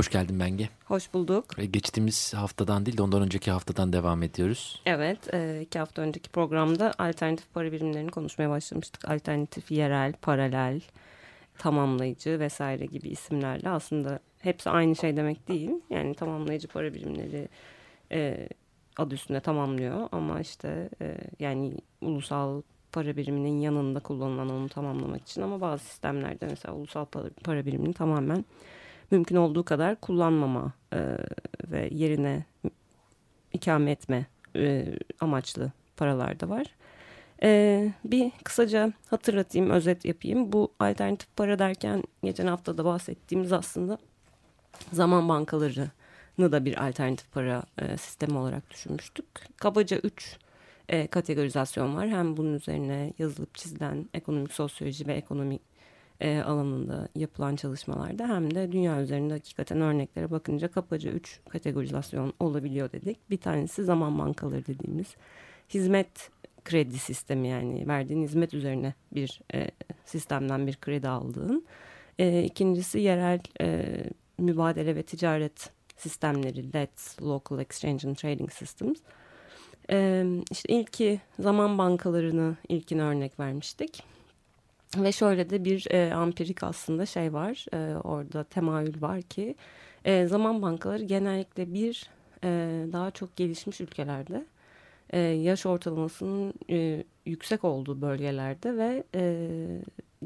Hoş geldin Benge. Hoş bulduk. Geçtiğimiz haftadan değil de ondan önceki haftadan devam ediyoruz. Evet, e, iki hafta önceki programda alternatif para birimlerini konuşmaya başlamıştık. Alternatif, yerel, paralel, tamamlayıcı vesaire gibi isimlerle aslında hepsi aynı şey demek değil. Yani tamamlayıcı para birimleri e, adı üstünde tamamlıyor ama işte e, yani ulusal para biriminin yanında kullanılan onu tamamlamak için ama bazı sistemlerde mesela ulusal para, para birimini tamamen mümkün olduğu kadar kullanmama e, ve yerine ikame etme e, amaçlı paralar da var. E, bir kısaca hatırlatayım, özet yapayım. Bu alternatif para derken geçen hafta da bahsettiğimiz aslında zaman bankalarını da bir alternatif para e, sistemi olarak düşünmüştük. Kabaca üç e, kategorizasyon var. Hem bunun üzerine yazılıp çizilen ekonomik sosyoloji ve ekonomik e, alanında yapılan çalışmalarda hem de dünya üzerinde hakikaten örneklere bakınca kapaca üç kategorizasyon olabiliyor dedik. Bir tanesi zaman bankaları dediğimiz hizmet kredi sistemi yani verdiğin hizmet üzerine bir e, sistemden bir kredi aldığın. E, ikincisi yerel e, mübadele ve ticaret sistemleri LETS, Local Exchange and Trading Systems. E, işte ilki zaman bankalarını ilkine örnek vermiştik. Ve şöyle de bir e, ampirik aslında şey var e, orada temayül var ki e, zaman bankaları genellikle bir e, daha çok gelişmiş ülkelerde e, yaş ortalamasının e, yüksek olduğu bölgelerde ve e,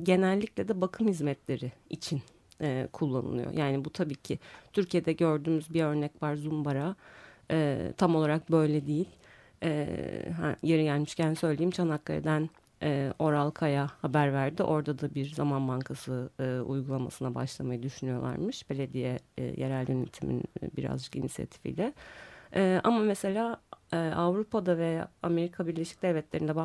genellikle de bakım hizmetleri için e, kullanılıyor. Yani bu tabii ki Türkiye'de gördüğümüz bir örnek var Zumbara e, tam olarak böyle değil. E, ha, yeri gelmişken söyleyeyim Çanakkale'den e, Oral Kaya haber verdi. Orada da bir zaman bankası e, uygulamasına başlamayı düşünüyorlarmış. Belediye e, yerel yönetimin e, birazcık inisiyatifiyle. E, ama mesela e, Avrupa'da ve Amerika Birleşik Devletleri'nde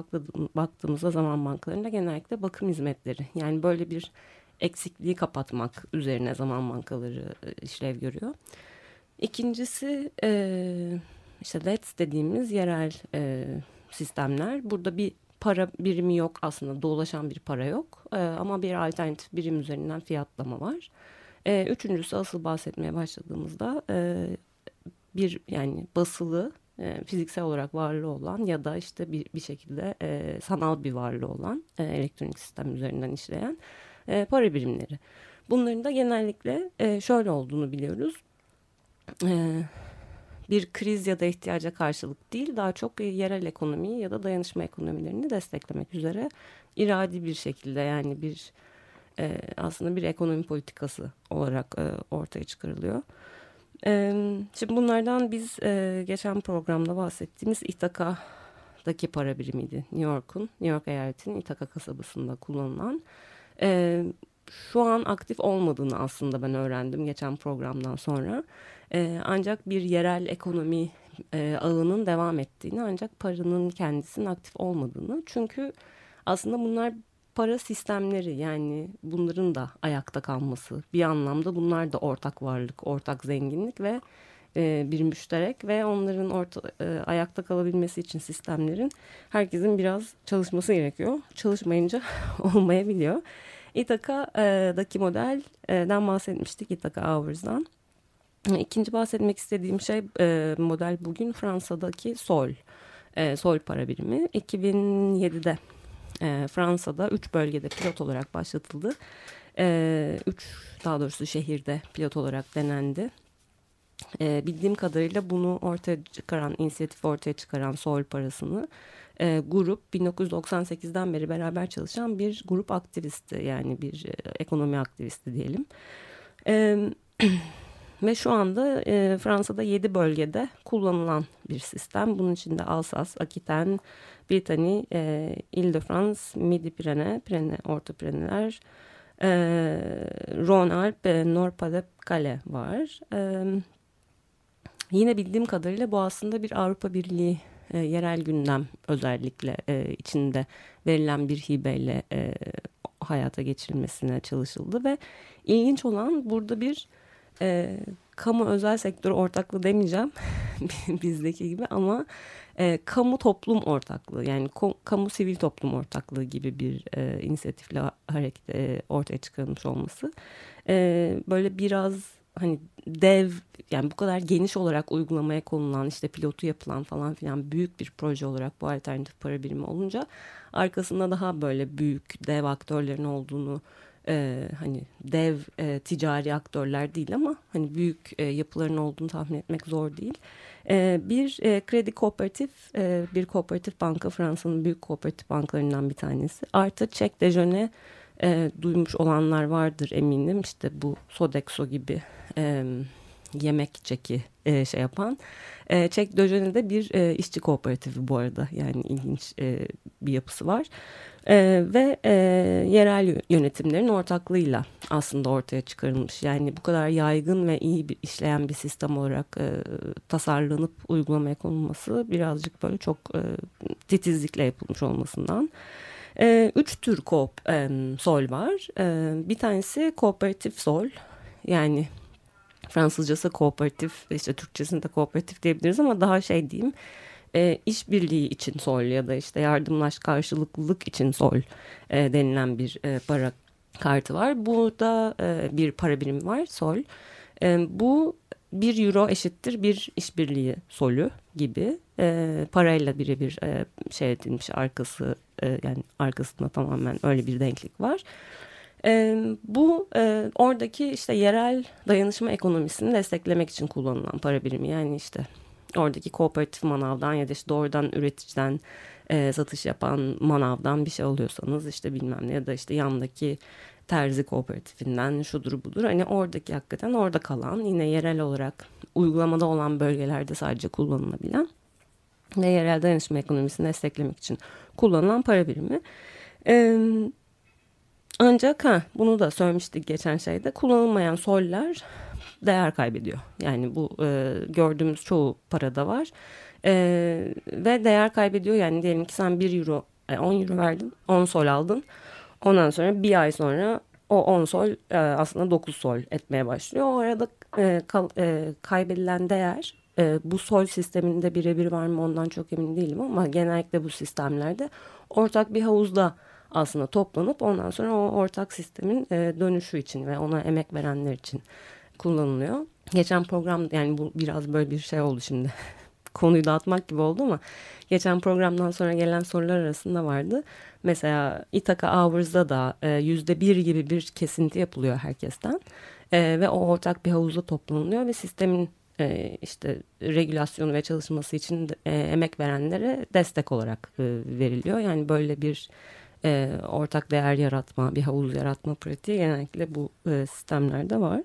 baktığımızda zaman bankalarında genellikle bakım hizmetleri. Yani böyle bir eksikliği kapatmak üzerine zaman bankaları e, işlev görüyor. İkincisi e, işte LEDS dediğimiz yerel e, sistemler. Burada bir para birimi yok aslında dolaşan bir para yok e, ama bir alternatif birim üzerinden fiyatlama var. E, üçüncüsü asıl bahsetmeye başladığımızda e, bir yani basılı e, fiziksel olarak varlığı olan ya da işte bir, bir şekilde e, sanal bir varlığı olan e, elektronik sistem üzerinden işleyen e, para birimleri. Bunların da genellikle e, şöyle olduğunu biliyoruz. E, bir kriz ya da ihtiyaca karşılık değil daha çok yerel ekonomiyi ya da dayanışma ekonomilerini desteklemek üzere iradi bir şekilde yani bir e, aslında bir ekonomi politikası olarak e, ortaya çıkarılıyor. E, şimdi bunlardan biz e, geçen programda bahsettiğimiz İtaka'daki para birimiydi. New York'un, New York eyaletinin İtaka kasabasında kullanılan. E, şu an aktif olmadığını aslında ben öğrendim geçen programdan sonra. E, ancak bir yerel ekonomi e, ağının devam ettiğini ancak paranın kendisinin aktif olmadığını. Çünkü aslında bunlar para sistemleri yani bunların da ayakta kalması bir anlamda bunlar da ortak varlık, ortak zenginlik ve e, bir müşterek ve onların orta, e, ayakta kalabilmesi için sistemlerin herkesin biraz çalışması gerekiyor. Çalışmayınca olmayabiliyor. İtaka'daki modelden bahsetmiştik İtaka Hours'dan. İkinci bahsetmek istediğim şey e, model bugün Fransa'daki Sol. E, Sol para birimi. 2007'de e, Fransa'da 3 bölgede pilot olarak başlatıldı. 3 daha doğrusu şehirde pilot olarak denendi. Bildiğim kadarıyla bunu ortaya çıkaran, inisiyatif ortaya çıkaran Sol parasını grup 1998'den beri beraber çalışan bir grup aktivisti yani bir ekonomi aktivisti diyelim. E, ve şu anda e, Fransa'da 7 bölgede kullanılan bir sistem. Bunun içinde Alsas, Aquitaine, Brittany, e, Ile-de-France, Midi-Pirene, Pirene, Orta Pireneler, e, Rhône-Alpes, e, Nord-Pas-de-Calais var. E, yine bildiğim kadarıyla bu aslında bir Avrupa Birliği e, yerel gündem özellikle e, içinde verilen bir hibeyle e, hayata geçirilmesine çalışıldı ve ilginç olan burada bir e, kamu özel sektör ortaklığı demeyeceğim. Bizdeki gibi ama e, kamu toplum ortaklığı yani ko, kamu sivil toplum ortaklığı gibi bir e, inisiyatifle hareket e, ortaya çıkarılmış olması. E, böyle biraz hani dev yani bu kadar geniş olarak uygulamaya konulan işte pilotu yapılan falan filan büyük bir proje olarak bu alternatif para birimi olunca arkasında daha böyle büyük dev aktörlerin olduğunu e, hani dev e, ticari aktörler değil ama hani büyük e, yapıların olduğunu tahmin etmek zor değil. E, bir e, kredi kooperatif, e, bir kooperatif banka Fransa'nın büyük kooperatif bankalarından bir tanesi. Artı Çek Dejeuner e, duymuş olanlar vardır eminim. İşte bu Sodexo gibi e, yemek çeki e, şey yapan. E, Çek Dejeuner'de bir e, işçi kooperatifi bu arada. Yani ilginç e, bir yapısı var. E, ve e, yerel yönetimlerin ortaklığıyla aslında ortaya çıkarılmış. Yani bu kadar yaygın ve iyi bir işleyen bir sistem olarak e, tasarlanıp uygulamaya konulması birazcık böyle çok e, titizlikle yapılmış olmasından. E, üç tür koop e, sol var. E, bir tanesi kooperatif sol. Yani Fransızcası kooperatif, işte Türkçesinde kooperatif diyebiliriz ama daha şey diyeyim e, işbirliği için sol ya da işte yardımlaş karşılıklılık için sol e, denilen bir e, para kartı var. Burada e, bir para birimi var sol. E, bu bir euro eşittir bir işbirliği solü gibi e, parayla birebir e, şey edilmiş arkası e, yani arkasında tamamen öyle bir denklik var. E, bu e, oradaki işte yerel dayanışma ekonomisini desteklemek için kullanılan para birimi yani işte oradaki kooperatif manavdan ya da işte doğrudan üreticiden e, satış yapan manavdan bir şey alıyorsanız işte bilmem ne ya da işte yandaki terzi kooperatifinden şudur budur. Hani oradaki hakikaten orada kalan yine yerel olarak uygulamada olan bölgelerde sadece kullanılabilen ve yerel dayanışma ekonomisini desteklemek için kullanılan para birimi. Ee, ancak ha, bunu da söylemiştik geçen şeyde kullanılmayan soller değer kaybediyor. Yani bu e, gördüğümüz çoğu parada var. E, ve değer kaybediyor yani diyelim ki sen 1 euro 10 euro verdin 10 sol aldın. Ondan sonra bir ay sonra o 10 sol e, aslında 9 sol etmeye başlıyor. O arada e, kal, e, kaybedilen değer e, bu sol sisteminde birebir var mı ondan çok emin değilim ama genellikle bu sistemlerde ortak bir havuzda aslında toplanıp ondan sonra o ortak sistemin e, dönüşü için ve ona emek verenler için kullanılıyor. Geçen program yani bu biraz böyle bir şey oldu şimdi. Konuyu dağıtmak gibi oldu ama geçen programdan sonra gelen sorular arasında vardı. Mesela Ithaca Hours'da da e, yüzde bir gibi bir kesinti yapılıyor herkesten. E, ve o ortak bir havuzda toplanılıyor ve sistemin işte regülasyonu ve çalışması için emek verenlere destek olarak veriliyor. Yani böyle bir e, ortak değer yaratma, bir havuz yaratma pratiği genellikle bu e, sistemlerde var.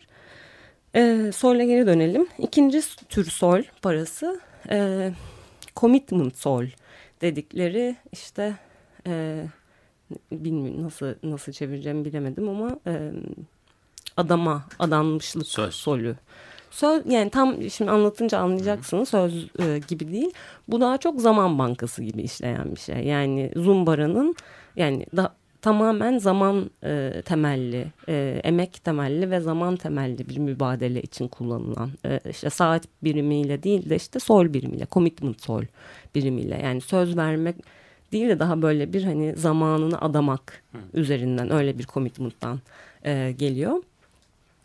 E, sol'e geri dönelim. İkinci tür sol parası e, commitment sol dedikleri işte e, bilmiyorum nasıl nasıl çevireceğimi bilemedim ama e, adama adanmışlık Söz. solü. Söz yani tam şimdi anlatınca anlayacaksınız söz e, gibi değil. Bu daha çok zaman bankası gibi işleyen bir şey. Yani Zumbara'nın yani da, tamamen zaman e, temelli, e, emek temelli ve zaman temelli bir mübadele için kullanılan e, işte saat birimiyle değil de işte sol birimiyle, commitment sol birimiyle yani söz vermek değil de daha böyle bir hani zamanını adamak Hı. üzerinden öyle bir commitment'tan e, geliyor.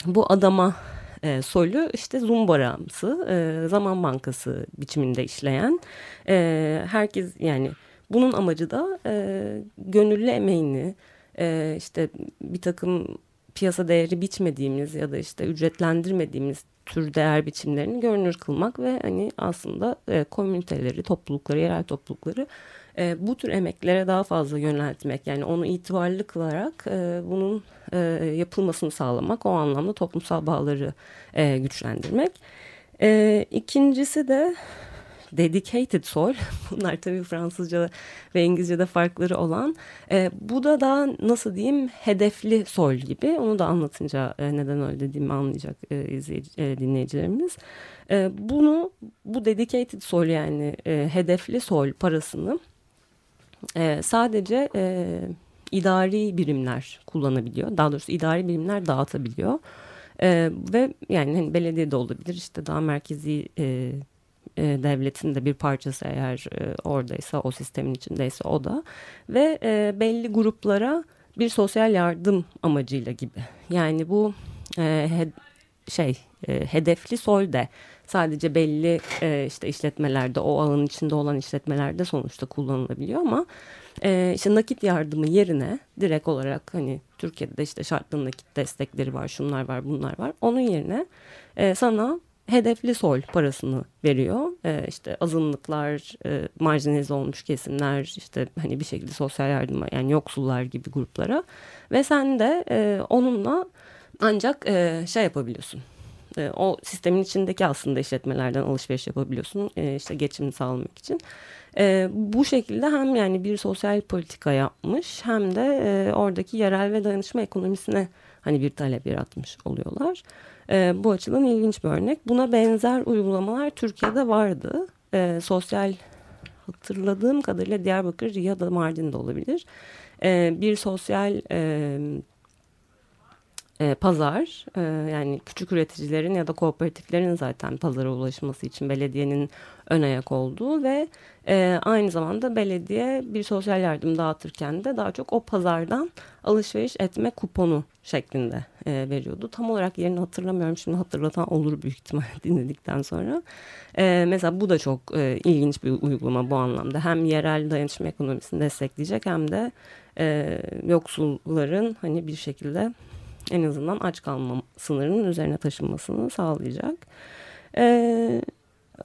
Bu adama e, solü işte zumbaramsı e, zaman bankası biçiminde işleyen e, herkes yani bunun amacı da e, gönüllü emeğini e, işte bir takım piyasa değeri biçmediğimiz ya da işte ücretlendirmediğimiz tür değer biçimlerini görünür kılmak ve hani aslında e, komüniteleri, toplulukları, yerel toplulukları e, bu tür emeklere daha fazla yöneltmek yani onu itibarlı kılarak e, bunun e, yapılmasını sağlamak o anlamda toplumsal bağları e, güçlendirmek. E, ikincisi de dedicated sol. Bunlar tabii Fransızca ve İngilizce'de farkları olan. E, bu da daha nasıl diyeyim hedefli sol gibi. Onu da anlatınca e, neden öyle dediğimi anlayacak e, izleyici, e, dinleyicilerimiz. E, bunu bu dedicated sol yani e, hedefli sol parasını e, sadece e, idari birimler kullanabiliyor. Daha doğrusu idari birimler dağıtabiliyor. E, ve yani hani belediye de olabilir işte daha merkezi e, e, devletin de bir parçası eğer e, oradaysa o sistemin içindeyse o da. Ve e, belli gruplara bir sosyal yardım amacıyla gibi. Yani bu e, he, şey e, hedefli solde sadece belli e, işte işletmelerde o ağın içinde olan işletmelerde sonuçta kullanılabiliyor ama e, işte nakit yardımı yerine direkt olarak hani Türkiye'de de işte şartlı nakit destekleri var şunlar var bunlar var. Onun yerine e, sana hedefli sol parasını veriyor. E, işte azınlıklar, e, marjinalize olmuş kesimler, işte hani bir şekilde sosyal yardıma yani yoksullar gibi gruplara ve sen de e, onunla ancak e, şey yapabiliyorsun. E, o sistemin içindeki aslında işletmelerden alışveriş yapabiliyorsun e, işte geçimini sağlamak için. E, bu şekilde hem yani bir sosyal politika yapmış hem de e, oradaki yerel ve dayanışma ekonomisine hani bir talep yaratmış oluyorlar. E, bu açıdan ilginç bir örnek. Buna benzer uygulamalar Türkiye'de vardı. E, sosyal hatırladığım kadarıyla Diyarbakır ya da Mardin'de olabilir. E, bir sosyal e, e, pazar e, yani küçük üreticilerin ya da kooperatiflerin zaten pazara ulaşması için belediyenin ön ayak olduğu ve e, aynı zamanda belediye bir sosyal yardım dağıtırken de daha çok o pazardan alışveriş etme kuponu şeklinde e, veriyordu. Tam olarak yerini hatırlamıyorum şimdi hatırlatan olur büyük ihtimal dinledikten sonra. E, mesela bu da çok e, ilginç bir uygulama bu anlamda. Hem yerel dayanışma ekonomisini destekleyecek hem de e, yoksulların hani bir şekilde en azından aç kalma sınırının üzerine taşınmasını sağlayacak. Ee,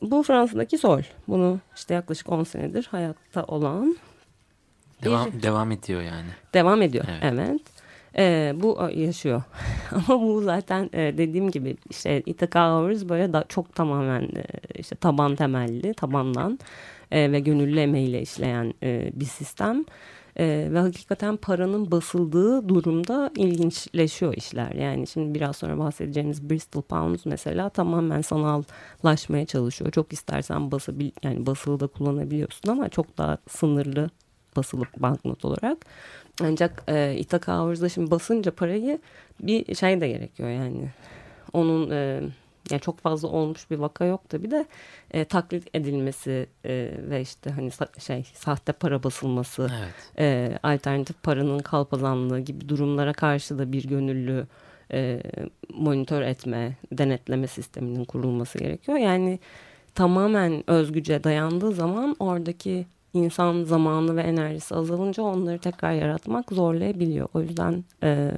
bu Fransa'daki sol. Bunu işte yaklaşık 10 senedir hayatta olan. Devam, bir, devam ediyor yani. Devam ediyor Evet. evet. Ee, bu yaşıyor ama bu zaten e, dediğim gibi işte Ithaca Hours böyle da, çok tamamen e, işte taban temelli tabandan e, ve gönüllü emeğiyle işleyen e, bir sistem. Ee, ve hakikaten paranın basıldığı durumda ilginçleşiyor işler. Yani şimdi biraz sonra bahsedeceğimiz Bristol Pounds mesela tamamen sanallaşmaya çalışıyor. Çok istersen basabil yani basılı da kullanabiliyorsun ama çok daha sınırlı basılı banknot olarak. Ancak e, Ithaca Hours'da şimdi basınca parayı bir şey de gerekiyor yani. Onun e, yani çok fazla olmuş bir vaka yok da bir de e, taklit edilmesi e, ve işte hani sa- şey sahte para basılması, Evet. e, alternatif paranın kalpazanlığı gibi durumlara karşı da bir gönüllü e, monitör etme, denetleme sisteminin kurulması gerekiyor. Yani tamamen özgüce dayandığı zaman oradaki insan zamanı ve enerjisi azalınca onları tekrar yaratmak zorlayabiliyor. O yüzden e,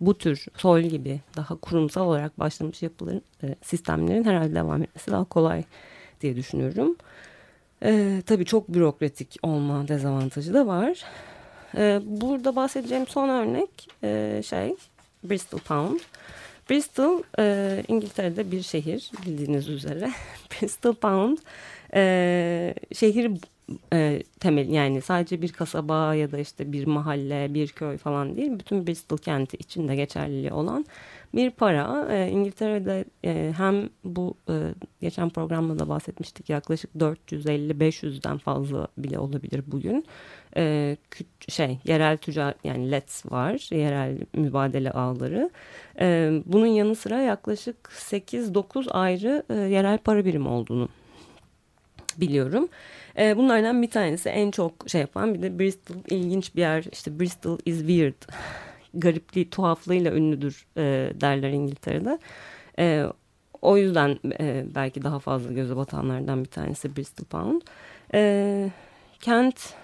bu tür sol gibi daha kurumsal olarak başlamış yapıların e, sistemlerin herhalde devam etmesi daha kolay diye düşünüyorum. E, tabii çok bürokratik olma dezavantajı da var. E, burada bahsedeceğim son örnek e, şey Bristol Pound. Bristol e, İngiltere'de bir şehir bildiğiniz üzere. Bristol Pound e, şehir e, temel yani sadece bir kasaba ya da işte bir mahalle, bir köy falan değil. Bütün Bristol kenti içinde geçerliliği olan bir para. E, İngiltere'de e, hem bu e, geçen programda da bahsetmiştik yaklaşık 450-500'den fazla bile olabilir bugün. E, şey yerel tüccar yani LETS var, yerel mübadele ağları. E, bunun yanı sıra yaklaşık 8-9 ayrı e, yerel para birimi olduğunu biliyorum. E, bunlardan bir tanesi en çok şey yapan bir de Bristol ilginç bir yer. İşte Bristol is weird. Garipliği, tuhaflığıyla ünlüdür e, derler İngiltere'de. E, o yüzden e, belki daha fazla göze batanlardan bir tanesi Bristol Pound. E, kent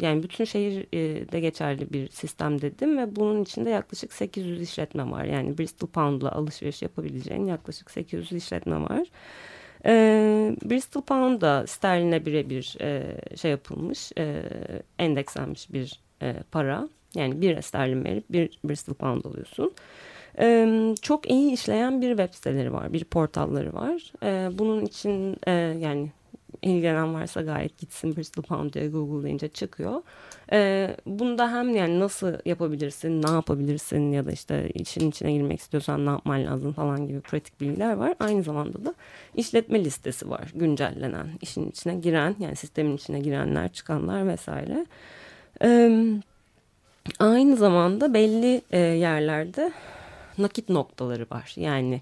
yani bütün şehirde geçerli bir sistem dedim ve bunun içinde yaklaşık 800 işletme var. Yani Bristol Pound'la alışveriş yapabileceğin yaklaşık 800 işletme var. E, Bristol Pound da sterline birebir e, şey yapılmış, e, endekslenmiş bir e, para. Yani bir sterlin verip bir Bristol Pound alıyorsun. E, çok iyi işleyen bir web siteleri var, bir portalları var. E, bunun için e, yani ilgilenen varsa gayet gitsin Bristol Pound diye Google'layınca çıkıyor. E, bunda hem yani nasıl yapabilirsin, ne yapabilirsin ya da işte işin içine girmek istiyorsan ne yapman lazım falan gibi pratik bilgiler var. Aynı zamanda da işletme listesi var güncellenen. işin içine giren yani sistemin içine girenler, çıkanlar vesaire. E, aynı zamanda belli e, yerlerde nakit noktaları var. Yani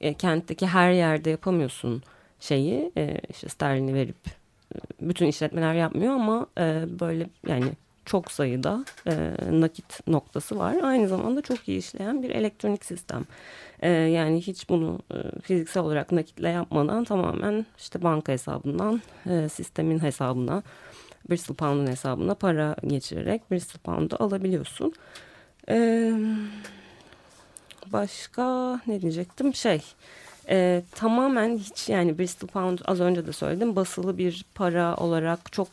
e, kentteki her yerde yapamıyorsun şeyi e, işte sterlini verip e, bütün işletmeler yapmıyor ama e, böyle yani çok sayıda e, nakit noktası var. Aynı zamanda çok iyi işleyen bir elektronik sistem. E, yani hiç bunu e, fiziksel olarak nakitle yapmadan tamamen işte banka hesabından e, sistemin hesabına Bristol Pound'un hesabına para geçirerek Bristol Pound'u alabiliyorsun. E, başka ne diyecektim? Şey e, tamamen hiç yani Bristol Pound az önce de söyledim basılı bir para olarak çok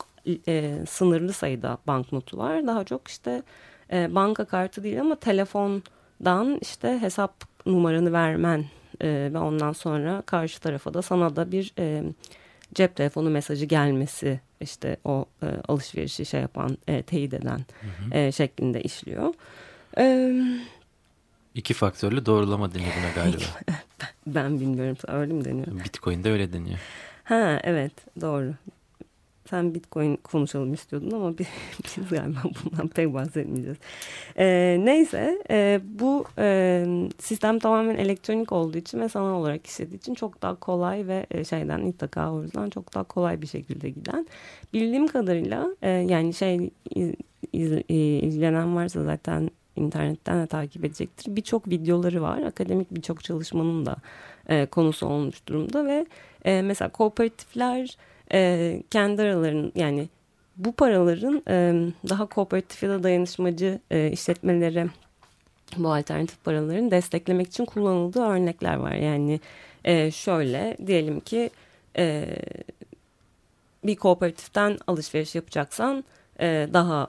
e, sınırlı sayıda banknotu var. Daha çok işte e, banka kartı değil ama telefondan işte hesap numaranı vermen e, ve ondan sonra karşı tarafa da sana da bir e, cep telefonu mesajı gelmesi işte o e, alışverişi şey yapan e, teyit eden hı hı. E, şeklinde işliyor. Evet. İki faktörlü doğrulama buna galiba. Ben bilmiyorum. Öyle mi deniyor? Bitcoin'de öyle deniyor. Ha evet doğru. Sen Bitcoin konuşalım istiyordun ama biz, biz galiba bundan pek bahsetmeyeceğiz. Ee, neyse e, bu e, sistem tamamen elektronik olduğu için ve sanal olarak işlediği için çok daha kolay ve e, şeyden İttaka Horuz'dan çok daha kolay bir şekilde giden. Bildiğim kadarıyla e, yani şey iz, iz, izlenen varsa zaten internetten de takip edecektir. Birçok videoları var. Akademik birçok çalışmanın da e, konusu olmuş durumda ve e, mesela kooperatifler e, kendi aralarının yani bu paraların e, daha kooperatif ya da dayanışmacı e, işletmelere bu alternatif paraların desteklemek için kullanıldığı örnekler var. Yani e, şöyle diyelim ki e, bir kooperatiften alışveriş yapacaksan e, daha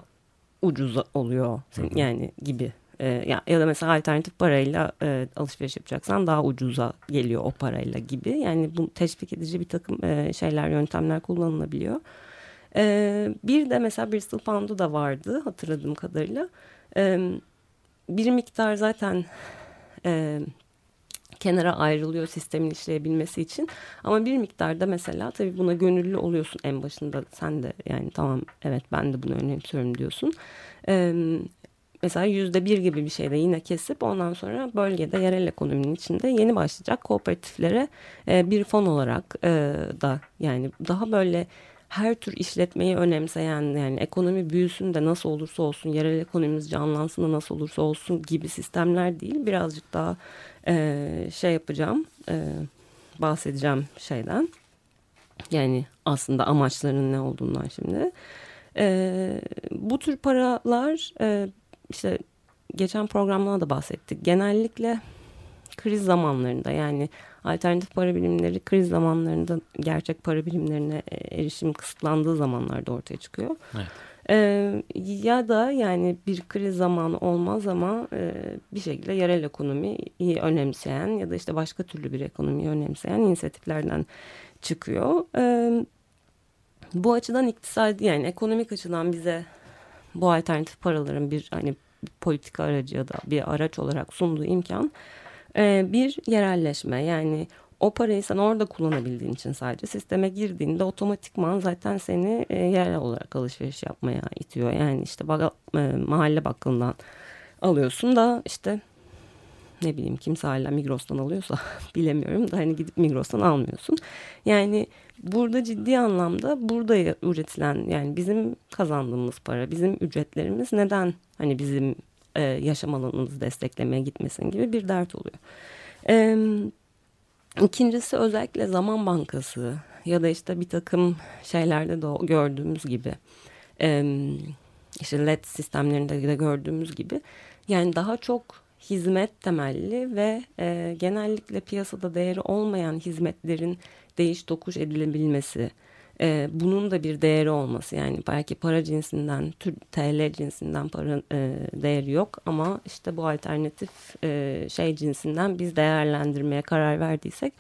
ucuz oluyor yani gibi. E, ya, ya da mesela alternatif parayla e, alışveriş yapacaksan daha ucuza geliyor o parayla gibi. Yani bu teşvik edici bir takım e, şeyler yöntemler kullanılabiliyor. E, bir de mesela Bristol Pound'u da vardı hatırladığım kadarıyla. E, bir miktar zaten e, kenara ayrılıyor sistemin işleyebilmesi için. Ama bir miktarda mesela tabii buna gönüllü oluyorsun en başında sen de yani tamam evet ben de bunu önemsiyorum diyorsun. Ee, mesela yüzde bir gibi bir şeyde yine kesip ondan sonra bölgede yerel ekonominin içinde yeni başlayacak kooperatiflere e, bir fon olarak e, da yani daha böyle her tür işletmeyi önemseyen yani ekonomi büyüsün de nasıl olursa olsun yerel ekonomimiz canlansın da nasıl olursa olsun gibi sistemler değil birazcık daha e, şey yapacağım e, bahsedeceğim şeyden yani aslında amaçlarının ne olduğundan şimdi e, bu tür paralar e, işte geçen programlarda da bahsettik genellikle kriz zamanlarında yani alternatif para birimleri kriz zamanlarında gerçek para birimlerine e, erişim kısıtlandığı zamanlarda ortaya çıkıyor. Evet. Ee, ya da yani bir kriz zamanı olmaz ama e, bir şekilde yerel ekonomiyi önemseyen ya da işte başka türlü bir ekonomiyi önemseyen inisiyatiflerden çıkıyor. Ee, bu açıdan iktisadi yani ekonomik açıdan bize bu alternatif paraların bir hani politika aracı ya da bir araç olarak sunduğu imkan e, bir yerelleşme yani o parayı sen orada kullanabildiğin için sadece sisteme girdiğinde otomatikman zaten seni e, yerel olarak alışveriş yapmaya itiyor. Yani işte bak, e, mahalle bakkalından alıyorsun da işte ne bileyim kimse hala Migros'tan alıyorsa bilemiyorum da hani gidip Migros'tan almıyorsun. Yani burada ciddi anlamda burada üretilen yani bizim kazandığımız para, bizim ücretlerimiz neden hani bizim e, yaşam alanımızı desteklemeye gitmesin gibi bir dert oluyor. E, ikincisi özellikle zaman bankası ya da işte bir takım şeylerde de gördüğümüz gibi işte LED sistemlerinde de gördüğümüz gibi yani daha çok hizmet temelli ve e, genellikle piyasada değeri olmayan hizmetlerin değiş tokuş edilebilmesi e, bunun da bir değeri olması yani belki para cinsinden TL cinsinden para e, değeri yok ama işte bu alternatif e, şey cinsinden biz değerlendirmeye karar verdiysek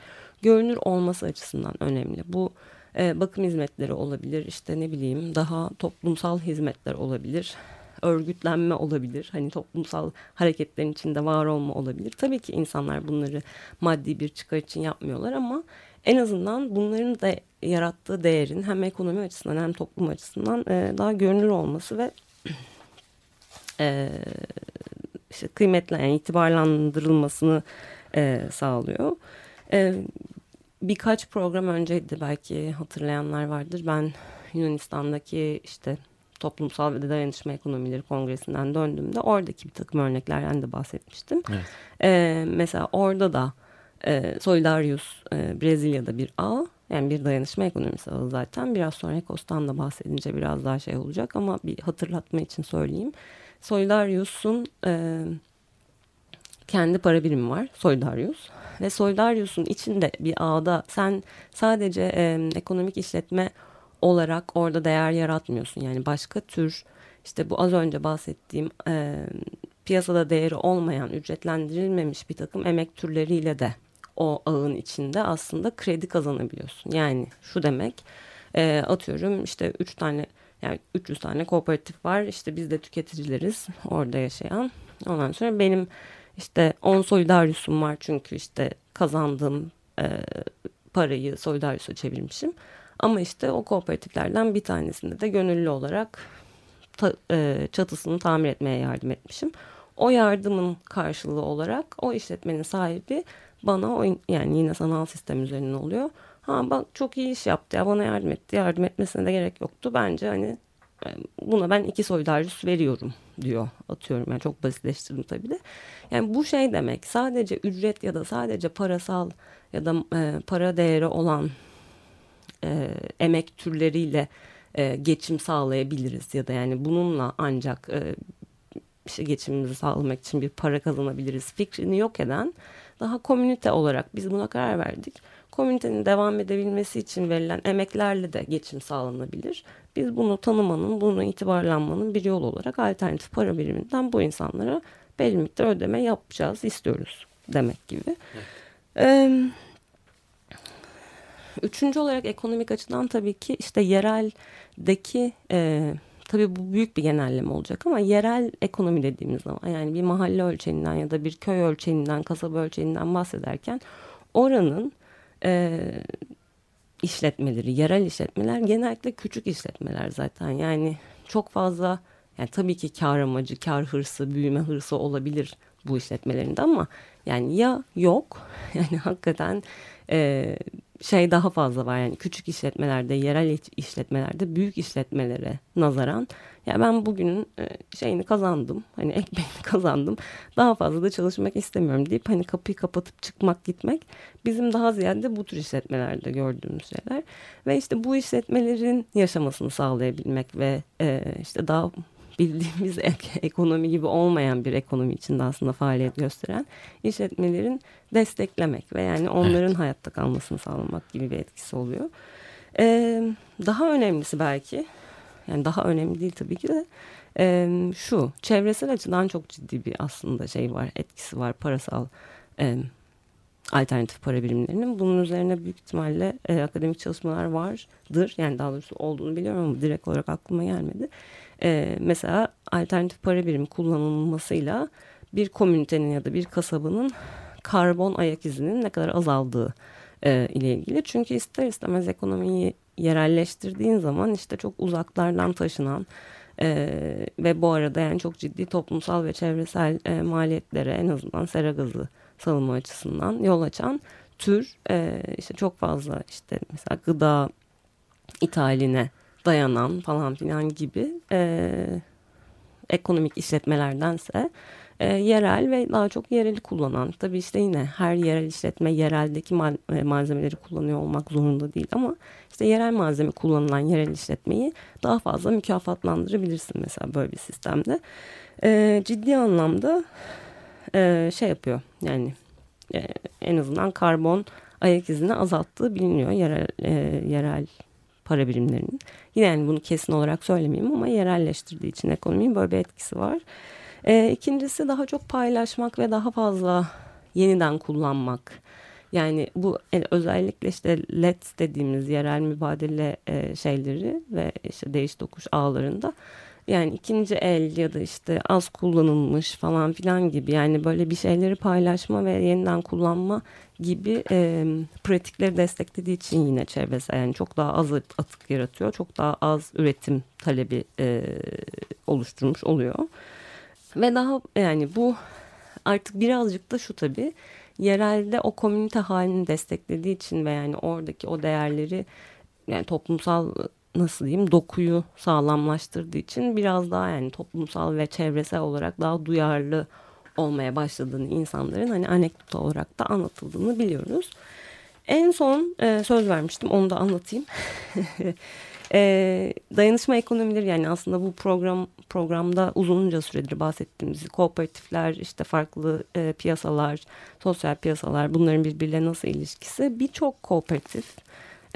görünür olması açısından önemli. Bu e, bakım hizmetleri olabilir, işte ne bileyim daha toplumsal hizmetler olabilir, örgütlenme olabilir, hani toplumsal hareketlerin içinde var olma olabilir. Tabii ki insanlar bunları maddi bir çıkar için yapmıyorlar ama en azından bunların da yarattığı değerin hem ekonomi açısından hem toplum açısından e, daha görünür olması ve e, işte kıymetli yani itibarlandırılmasını e, sağlıyor. E, birkaç program önceydi belki hatırlayanlar vardır. Ben Yunanistan'daki işte toplumsal ve dayanışma ekonomileri kongresinden döndüğümde oradaki bir takım örneklerden de bahsetmiştim. Evet. E, mesela orada da e, Solidarius e, Brezilya'da bir ağ yani bir dayanışma ekonomisi ağı zaten biraz sonra Ekos'tan da bahsedince biraz daha şey olacak ama bir hatırlatma için söyleyeyim. Solidarius'un e, kendi para birimi var Solidarius ve Solidarius'un içinde bir ağda sen sadece e, ekonomik işletme olarak orada değer yaratmıyorsun. Yani başka tür işte bu az önce bahsettiğim e, piyasada değeri olmayan ücretlendirilmemiş bir takım emek türleriyle de o ağın içinde aslında kredi kazanabiliyorsun. Yani şu demek e, atıyorum işte üç tane yani 300 tane kooperatif var işte biz de tüketicileriz orada yaşayan. Ondan sonra benim işte 10 solidarius'um var çünkü işte kazandığım e, parayı solidarius'a çevirmişim. Ama işte o kooperatiflerden bir tanesinde de gönüllü olarak ta, e, çatısını tamir etmeye yardım etmişim. O yardımın karşılığı olarak o işletmenin sahibi bana o yani yine sanal sistem üzerinden oluyor. Ha bak çok iyi iş yaptı ya bana yardım etti. Yardım etmesine de gerek yoktu. Bence hani e, buna ben iki solidarius veriyorum diyor atıyorum. Yani çok basitleştirdim tabii de. Yani bu şey demek sadece ücret ya da sadece parasal ya da e, para değeri olan e, emek türleriyle e, geçim sağlayabiliriz ya da yani bununla ancak e, işte geçimimizi sağlamak için bir para kazanabiliriz fikrini yok eden daha komünite olarak biz buna karar verdik. Komünitenin devam edebilmesi için verilen emeklerle de geçim sağlanabilir. Biz bunu tanımanın, bunu itibarlanmanın bir yol olarak alternatif para biriminden bu insanlara belli miktar ödeme yapacağız, istiyoruz demek gibi. Evet. Ee, üçüncü olarak ekonomik açıdan tabii ki işte yereldeki e, tabii bu büyük bir genelleme olacak ama yerel ekonomi dediğimiz zaman yani bir mahalle ölçeğinden ya da bir köy ölçeğinden, kasaba ölçeğinden bahsederken oranın e, işletmeleri, yerel işletmeler genellikle küçük işletmeler zaten. Yani çok fazla yani tabii ki kar amacı, kar hırsı, büyüme hırsı olabilir bu işletmelerinde ama yani ya yok yani hakikaten e, şey daha fazla var yani küçük işletmelerde, yerel işletmelerde büyük işletmelere nazaran ya ben bugünün e, şeyini kazandım. Hani ekmeğini kazandım. Daha fazla da çalışmak istemiyorum deyip hani kapıyı kapatıp çıkmak gitmek bizim daha ziyade bu tür işletmelerde gördüğümüz şeyler. Ve işte bu işletmelerin yaşamasını sağlayabilmek ve e, işte daha bildiğimiz ek, ekonomi gibi olmayan bir ekonomi içinde aslında faaliyet gösteren işletmelerin desteklemek ve yani onların evet. hayatta kalmasını sağlamak gibi bir etkisi oluyor. Ee, daha önemlisi belki yani daha önemli değil tabii ki de e, şu çevresel açıdan çok ciddi bir aslında şey var etkisi var parasal e, alternatif para birimlerinin. Bunun üzerine büyük ihtimalle e, akademik çalışmalar vardır. Yani daha doğrusu olduğunu biliyorum ama direkt olarak aklıma gelmedi. E, mesela alternatif para birimi kullanılmasıyla bir komünitenin ya da bir kasabanın karbon ayak izinin ne kadar azaldığı e, ile ilgili. Çünkü ister istemez ekonomiyi yerelleştirdiğin zaman işte çok uzaklardan taşınan e, ve bu arada yani çok ciddi toplumsal ve çevresel e, maliyetlere en azından sera gazı salımı açısından yol açan tür e, işte çok fazla işte mesela gıda ithaline dayanan falan filan gibi e, ekonomik işletmelerdense e, yerel ve daha çok yereli kullanan tabii işte yine her yerel işletme yereldeki mal, e, malzemeleri kullanıyor olmak zorunda değil ama işte yerel malzeme kullanılan yerel işletmeyi daha fazla mükafatlandırabilirsin mesela böyle bir sistemde. E, ciddi anlamda e, şey yapıyor yani e, en azından karbon ayak izini azalttığı biliniyor yerel, e, yerel para birimlerinin. Yine yani bunu kesin olarak söylemeyeyim ama yerelleştirdiği için ekonominin böyle bir etkisi var. E, ikincisi daha çok paylaşmak ve daha fazla yeniden kullanmak. Yani bu yani özellikle işte LEDS dediğimiz yerel mübadele e, şeyleri ve işte değiş tokuş ağlarında yani ikinci el ya da işte az kullanılmış falan filan gibi yani böyle bir şeyleri paylaşma ve yeniden kullanma gibi e, pratikleri desteklediği için yine çevresel yani çok daha az atık yaratıyor. Çok daha az üretim talebi e, oluşturmuş oluyor. Ve daha yani bu artık birazcık da şu tabii yerelde o komünite halini desteklediği için ve yani oradaki o değerleri yani toplumsal nasıl diyeyim dokuyu sağlamlaştırdığı için biraz daha yani toplumsal ve çevresel olarak daha duyarlı olmaya başladığını insanların hani anekdot olarak da anlatıldığını biliyoruz. En son e, söz vermiştim onu da anlatayım. e, dayanışma ekonomileri yani aslında bu program programda uzunca süredir bahsettiğimiz kooperatifler işte farklı e, piyasalar sosyal piyasalar bunların birbirine nasıl ilişkisi birçok kooperatif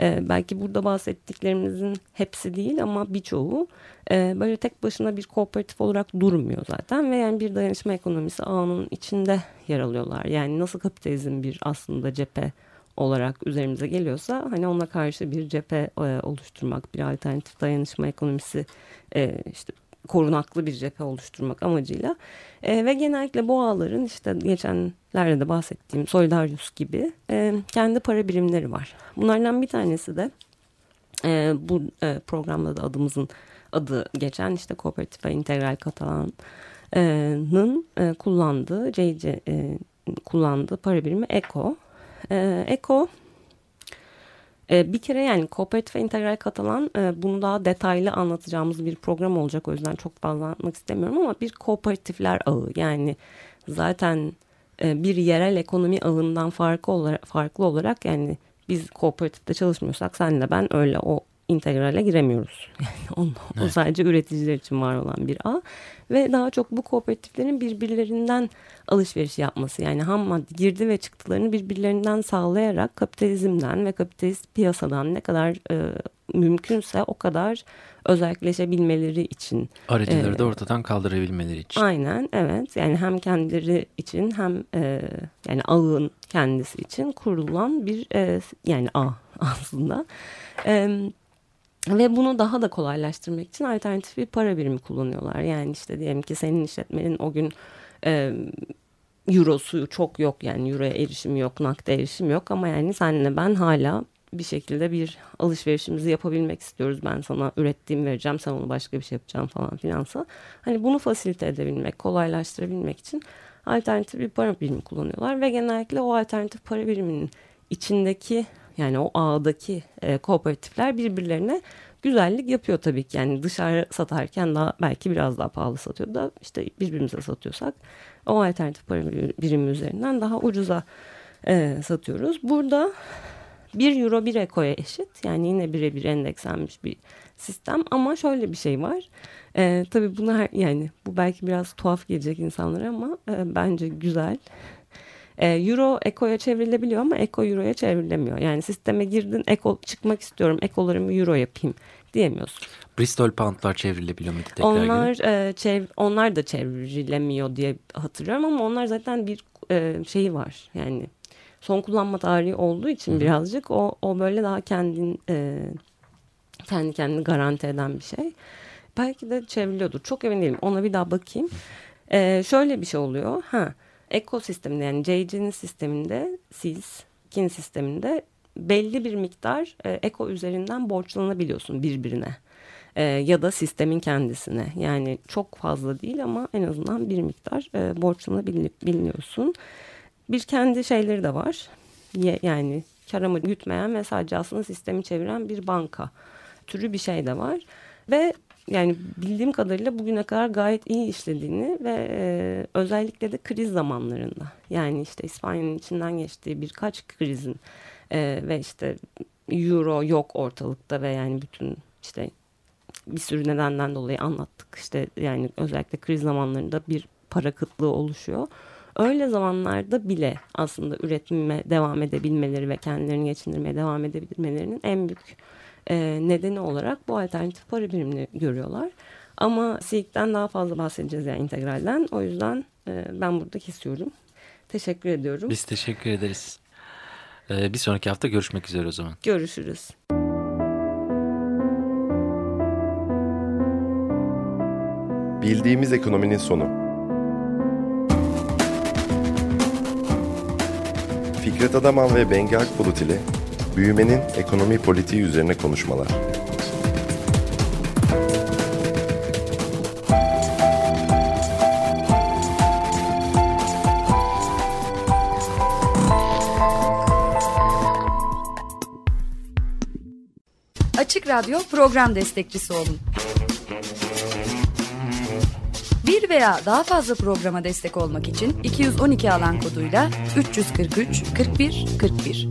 e, belki burada bahsettiklerimizin hepsi değil ama birçoğu e, böyle tek başına bir kooperatif olarak durmuyor zaten ve yani bir dayanışma ekonomisi ağının içinde yer alıyorlar. Yani nasıl kapitalizm bir aslında cephe olarak üzerimize geliyorsa hani ona karşı bir cephe e, oluşturmak, bir alternatif dayanışma ekonomisi e, işte korunaklı bir cephe oluşturmak amacıyla e, ve genellikle bu ağların işte geçenlerde de bahsettiğim Solidarius gibi e, kendi para birimleri var. Bunlardan bir tanesi de e, bu e, programda da adımızın adı geçen işte Kooperatif ve İntegral Katalan'ın e, kullandığı CC e, kullandığı para birimi ECO. E, ECO e, bir kere yani kooperatif ve integral Katalan e, bunu daha detaylı anlatacağımız bir program olacak. O yüzden çok fazla anlatmak istemiyorum ama bir kooperatifler ağı yani zaten e, bir yerel ekonomi ağından farklı olarak, farklı olarak yani biz kooperatifte çalışmıyorsak senle ben öyle o integrale giremiyoruz. Yani o, o sadece üreticiler için var olan bir ağ ve daha çok bu kooperatiflerin birbirlerinden alışveriş yapması yani ham madde girdi ve çıktılarını birbirlerinden sağlayarak kapitalizmden ve kapitalist piyasadan ne kadar e, mümkünse o kadar özelleşebilmeleri için. Aracıları e, da ortadan kaldırabilmeleri için. Aynen evet yani hem kendileri için hem e, yani ağın kendisi için kurulan bir e, yani ağ aslında. Evet ve bunu daha da kolaylaştırmak için alternatif bir para birimi kullanıyorlar. Yani işte diyelim ki senin işletmenin o gün e, eurosu çok yok yani euroya erişim yok, nakde erişim yok ama yani senle ben hala bir şekilde bir alışverişimizi yapabilmek istiyoruz. Ben sana ürettiğim vereceğim, sen onu başka bir şey yapacağım falan filansa. Hani bunu fasilite edebilmek, kolaylaştırabilmek için alternatif bir para birimi kullanıyorlar ve genellikle o alternatif para biriminin içindeki yani o ağdaki e, kooperatifler birbirlerine güzellik yapıyor tabii ki. Yani dışarı satarken daha belki biraz daha pahalı satıyor da işte birbirimize satıyorsak o alternatif para birimi üzerinden daha ucuza e, satıyoruz. Burada 1 euro 1 ekoya eşit yani yine birebir endekslenmiş bir sistem ama şöyle bir şey var. E, tabii bunu yani bu belki biraz tuhaf gelecek insanlara ama e, bence güzel. E, euro ekoya çevrilebiliyor ama eko euroya çevrilemiyor. Yani sisteme girdin eko çıkmak istiyorum ekolarımı euro yapayım diyemiyorsun. Bristol poundlar çevrilebiliyor mu tekrar onlar e, çev onlar da çevrilemiyor diye hatırlıyorum ama onlar zaten bir e, şeyi var yani son kullanma tarihi olduğu için Hı -hı. birazcık o o böyle daha kendin e, kendi kendini garanti eden bir şey. Belki de çevriliyordur. Çok emin değilim. Ona bir daha bakayım. E, şöyle bir şey oluyor. Ha ekosisteminde yani JC'nin sisteminde siz kin sisteminde belli bir miktar e, eko üzerinden borçlanabiliyorsun birbirine e, ya da sistemin kendisine. Yani çok fazla değil ama en azından bir miktar e, borçlanabiliyorsun. Bir kendi şeyleri de var. Yani kar amacı gütmeyen ve sadece aslında sistemi çeviren bir banka türü bir şey de var. Ve yani bildiğim kadarıyla bugüne kadar gayet iyi işlediğini ve e, özellikle de kriz zamanlarında yani işte İspanya'nın içinden geçtiği birkaç krizin e, ve işte euro yok ortalıkta ve yani bütün işte bir sürü nedenden dolayı anlattık işte yani özellikle kriz zamanlarında bir para kıtlığı oluşuyor. Öyle zamanlarda bile aslında üretime devam edebilmeleri ve kendilerini geçindirmeye devam edebilmelerinin en büyük e, nedeni olarak bu alternatif para birimini görüyorlar. Ama SİİK'ten daha fazla bahsedeceğiz yani integralden. O yüzden e, ben burada kesiyorum. Teşekkür ediyorum. Biz teşekkür ederiz. Ee, bir sonraki hafta görüşmek üzere o zaman. Görüşürüz. Bildiğimiz ekonominin sonu. Fikret Adaman ve Bengi Akbulut ile büyümenin ekonomi politiği üzerine konuşmalar. Açık Radyo program destekçisi olun. Bir veya daha fazla programa destek olmak için 212 alan koduyla 343 41 41